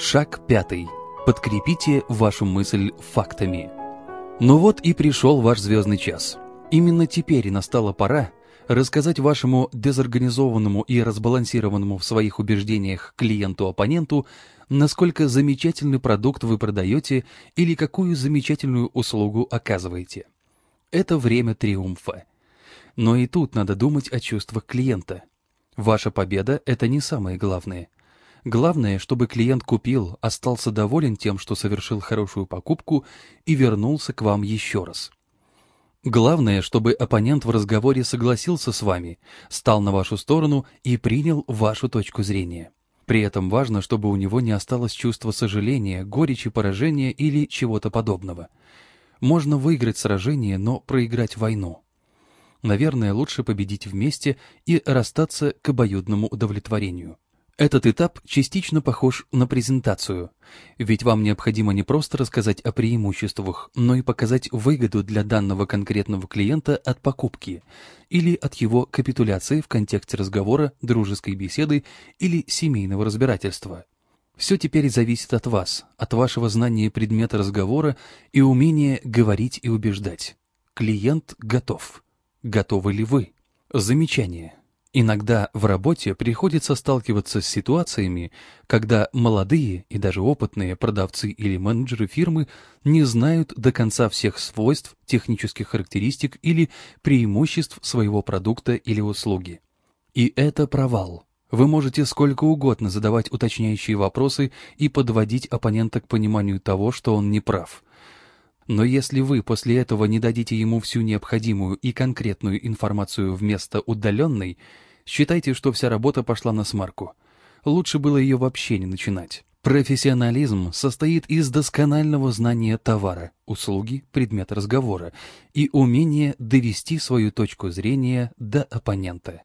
Шаг пятый. Подкрепите вашу мысль фактами. Ну вот и пришел ваш звездный час. Именно теперь настала пора рассказать вашему дезорганизованному и разбалансированному в своих убеждениях клиенту-оппоненту, насколько замечательный продукт вы продаете или какую замечательную услугу оказываете. Это время триумфа. Но и тут надо думать о чувствах клиента. Ваша победа – это не самое главное. Главное, чтобы клиент купил, остался доволен тем, что совершил хорошую покупку и вернулся к вам еще раз. Главное, чтобы оппонент в разговоре согласился с вами, стал на вашу сторону и принял вашу точку зрения. При этом важно, чтобы у него не осталось чувства сожаления, горечи поражения или чего-то подобного. Можно выиграть сражение, но проиграть войну. Наверное, лучше победить вместе и расстаться к обоюдному удовлетворению. Этот этап частично похож на презентацию, ведь вам необходимо не просто рассказать о преимуществах, но и показать выгоду для данного конкретного клиента от покупки или от его капитуляции в контексте разговора, дружеской беседы или семейного разбирательства. Все теперь зависит от вас, от вашего знания предмета разговора и умения говорить и убеждать. Клиент готов. Готовы ли вы? Замечание. Иногда в работе приходится сталкиваться с ситуациями, когда молодые и даже опытные продавцы или менеджеры фирмы не знают до конца всех свойств, технических характеристик или преимуществ своего продукта или услуги. И это провал. Вы можете сколько угодно задавать уточняющие вопросы и подводить оппонента к пониманию того, что он не прав. Но если вы после этого не дадите ему всю необходимую и конкретную информацию вместо удаленной, считайте, что вся работа пошла на смарку. Лучше было ее вообще не начинать. Профессионализм состоит из досконального знания товара, услуги, предмета разговора и умения довести свою точку зрения до оппонента.